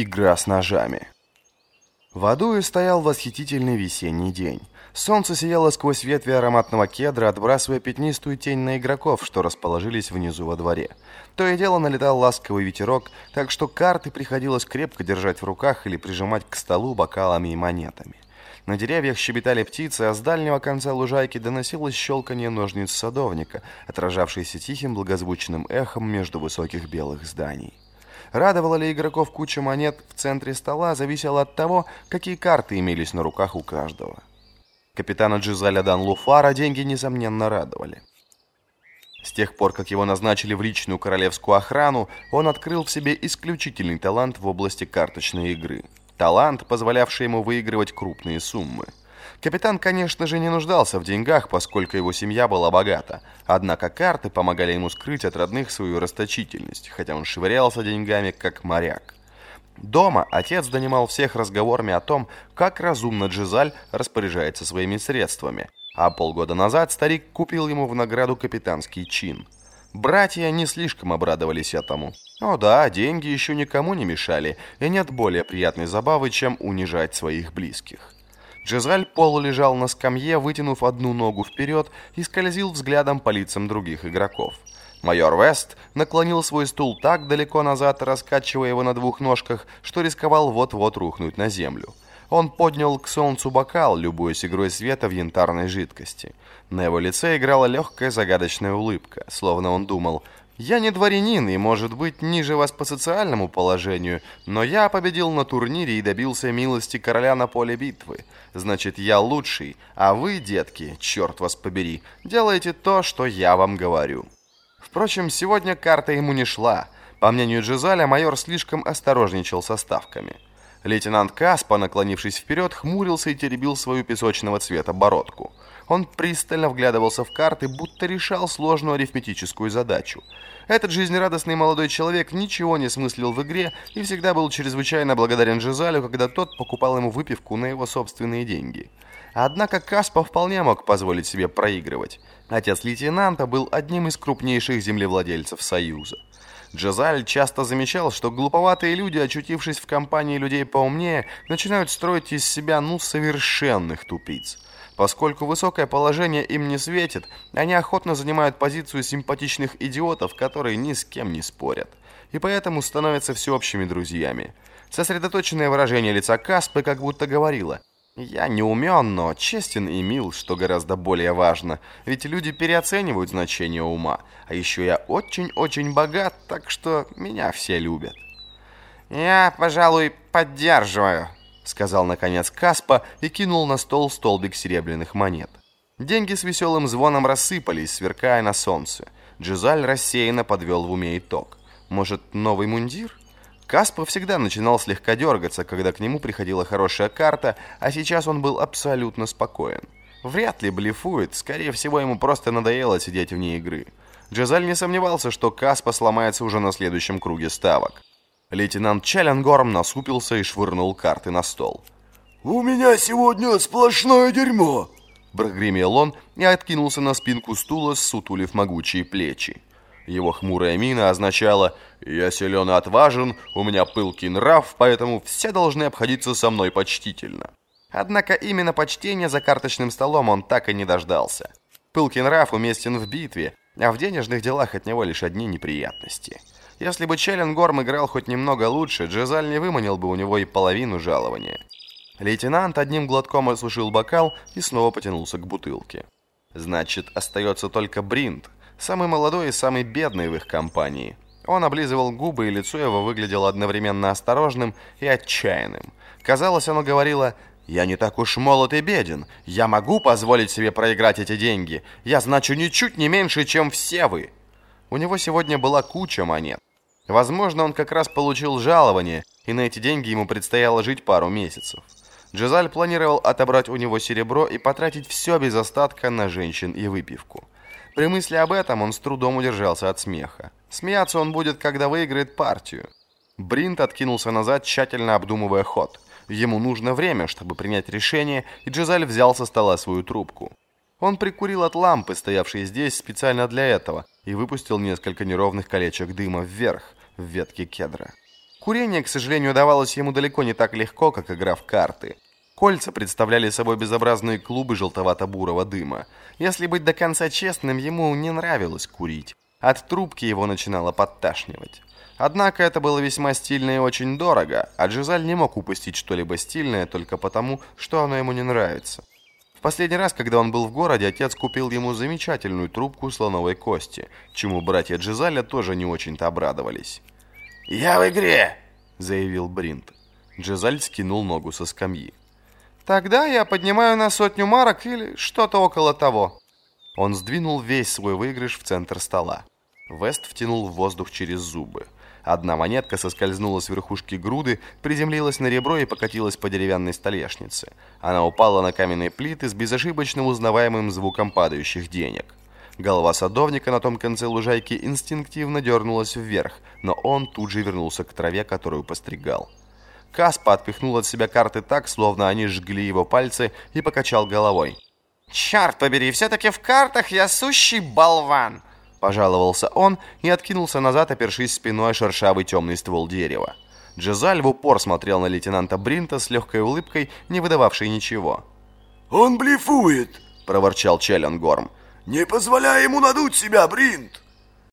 Игра с ножами. В аду и стоял восхитительный весенний день. Солнце сияло сквозь ветви ароматного кедра, отбрасывая пятнистую тень на игроков, что расположились внизу во дворе. То и дело налетал ласковый ветерок, так что карты приходилось крепко держать в руках или прижимать к столу бокалами и монетами. На деревьях щебетали птицы, а с дальнего конца лужайки доносилось щелканье ножниц садовника, отражавшееся тихим благозвучным эхом между высоких белых зданий. Радовала ли игроков куча монет в центре стола, зависело от того, какие карты имелись на руках у каждого. Капитана Джизаля Дан Луфара деньги, несомненно, радовали. С тех пор, как его назначили в личную королевскую охрану, он открыл в себе исключительный талант в области карточной игры – Талант, позволявший ему выигрывать крупные суммы. Капитан, конечно же, не нуждался в деньгах, поскольку его семья была богата. Однако карты помогали ему скрыть от родных свою расточительность, хотя он швырялся деньгами, как моряк. Дома отец донимал всех разговорами о том, как разумно Джизаль распоряжается своими средствами, а полгода назад старик купил ему в награду капитанский чин – Братья не слишком обрадовались этому. О да, деньги еще никому не мешали, и нет более приятной забавы, чем унижать своих близких. Джезаль полулежал на скамье, вытянув одну ногу вперед и скользил взглядом по лицам других игроков. Майор Вест наклонил свой стул так далеко назад, раскачивая его на двух ножках, что рисковал вот-вот рухнуть на землю. Он поднял к солнцу бокал, любуясь игрой света в янтарной жидкости. На его лице играла легкая загадочная улыбка, словно он думал «Я не дворянин и, может быть, ниже вас по социальному положению, но я победил на турнире и добился милости короля на поле битвы. Значит, я лучший, а вы, детки, черт вас побери, делаете то, что я вам говорю». Впрочем, сегодня карта ему не шла. По мнению Джизаля, майор слишком осторожничал со ставками. Лейтенант Каспа, наклонившись вперед, хмурился и теребил свою песочного цвета бородку. Он пристально вглядывался в карты, будто решал сложную арифметическую задачу. Этот жизнерадостный молодой человек ничего не смыслил в игре и всегда был чрезвычайно благодарен Жизалю, когда тот покупал ему выпивку на его собственные деньги. Однако Каспа вполне мог позволить себе проигрывать. Отец лейтенанта был одним из крупнейших землевладельцев Союза. Джазаль часто замечал, что глуповатые люди, очутившись в компании людей поумнее, начинают строить из себя, ну, совершенных тупиц. Поскольку высокое положение им не светит, они охотно занимают позицию симпатичных идиотов, которые ни с кем не спорят. И поэтому становятся всеобщими друзьями. Сосредоточенное выражение лица Каспы как будто говорило я не умен, но честен и мил, что гораздо более важно, ведь люди переоценивают значение ума, а еще я очень-очень богат, так что меня все любят. «Я, пожалуй, поддерживаю», — сказал наконец Каспа и кинул на стол столбик серебряных монет. Деньги с веселым звоном рассыпались, сверкая на солнце. Джизаль рассеянно подвел в уме итог. «Может, новый мундир?» Каспар всегда начинал слегка дергаться, когда к нему приходила хорошая карта, а сейчас он был абсолютно спокоен. Вряд ли блефует, скорее всего, ему просто надоело сидеть вне игры. Джазаль не сомневался, что Каспа сломается уже на следующем круге ставок. Лейтенант Челленгорм насупился и швырнул карты на стол. «У меня сегодня сплошное дерьмо!» Прогремел он и откинулся на спинку стула, сутулив могучие плечи. Его хмурая мина означала «Я силен и отважен, у меня пылкий нрав, поэтому все должны обходиться со мной почтительно». Однако именно почтения за карточным столом он так и не дождался. Пылкий нрав уместен в битве, а в денежных делах от него лишь одни неприятности. Если бы Челленгорм играл хоть немного лучше, Джезаль не выманил бы у него и половину жалования. Лейтенант одним глотком осушил бокал и снова потянулся к бутылке. Значит, остается только Бринт, самый молодой и самый бедный в их компании. Он облизывал губы, и лицо его выглядело одновременно осторожным и отчаянным. Казалось, оно говорило «Я не так уж молод и беден. Я могу позволить себе проиграть эти деньги. Я значу ничуть не меньше, чем все вы». У него сегодня была куча монет. Возможно, он как раз получил жалование, и на эти деньги ему предстояло жить пару месяцев. Джезаль планировал отобрать у него серебро и потратить все без остатка на женщин и выпивку. При мысли об этом он с трудом удержался от смеха. Смеяться он будет, когда выиграет партию. Бринт откинулся назад, тщательно обдумывая ход. Ему нужно время, чтобы принять решение, и Джизаль взял со стола свою трубку. Он прикурил от лампы, стоявшей здесь специально для этого, и выпустил несколько неровных колечек дыма вверх, в ветке кедра. Курение, к сожалению, давалось ему далеко не так легко, как игра в карты. Кольца представляли собой безобразные клубы желтовато-бурого дыма. Если быть до конца честным, ему не нравилось курить. От трубки его начинало подташнивать. Однако это было весьма стильно и очень дорого, а Джизаль не мог упустить что-либо стильное только потому, что оно ему не нравится. В последний раз, когда он был в городе, отец купил ему замечательную трубку слоновой кости, чему братья Джизаля тоже не очень-то обрадовались. «Я в игре!» — заявил Бринт. Джизаль скинул ногу со скамьи. «Тогда я поднимаю на сотню марок или что-то около того». Он сдвинул весь свой выигрыш в центр стола. Вест втянул воздух через зубы. Одна монетка соскользнула с верхушки груды, приземлилась на ребро и покатилась по деревянной столешнице. Она упала на каменные плиты с безошибочно узнаваемым звуком падающих денег. Голова садовника на том конце лужайки инстинктивно дернулась вверх, но он тут же вернулся к траве, которую постригал. Каспа отпихнул от себя карты так, словно они жгли его пальцы, и покачал головой. «Черт побери, все-таки в картах я сущий болван!» Пожаловался он и откинулся назад, опершись спиной шершавый темный ствол дерева. Джезаль в упор смотрел на лейтенанта Бринта с легкой улыбкой, не выдававшей ничего. «Он блефует!» – проворчал Челленгорм. «Не позволяй ему надуть себя, Бринт!»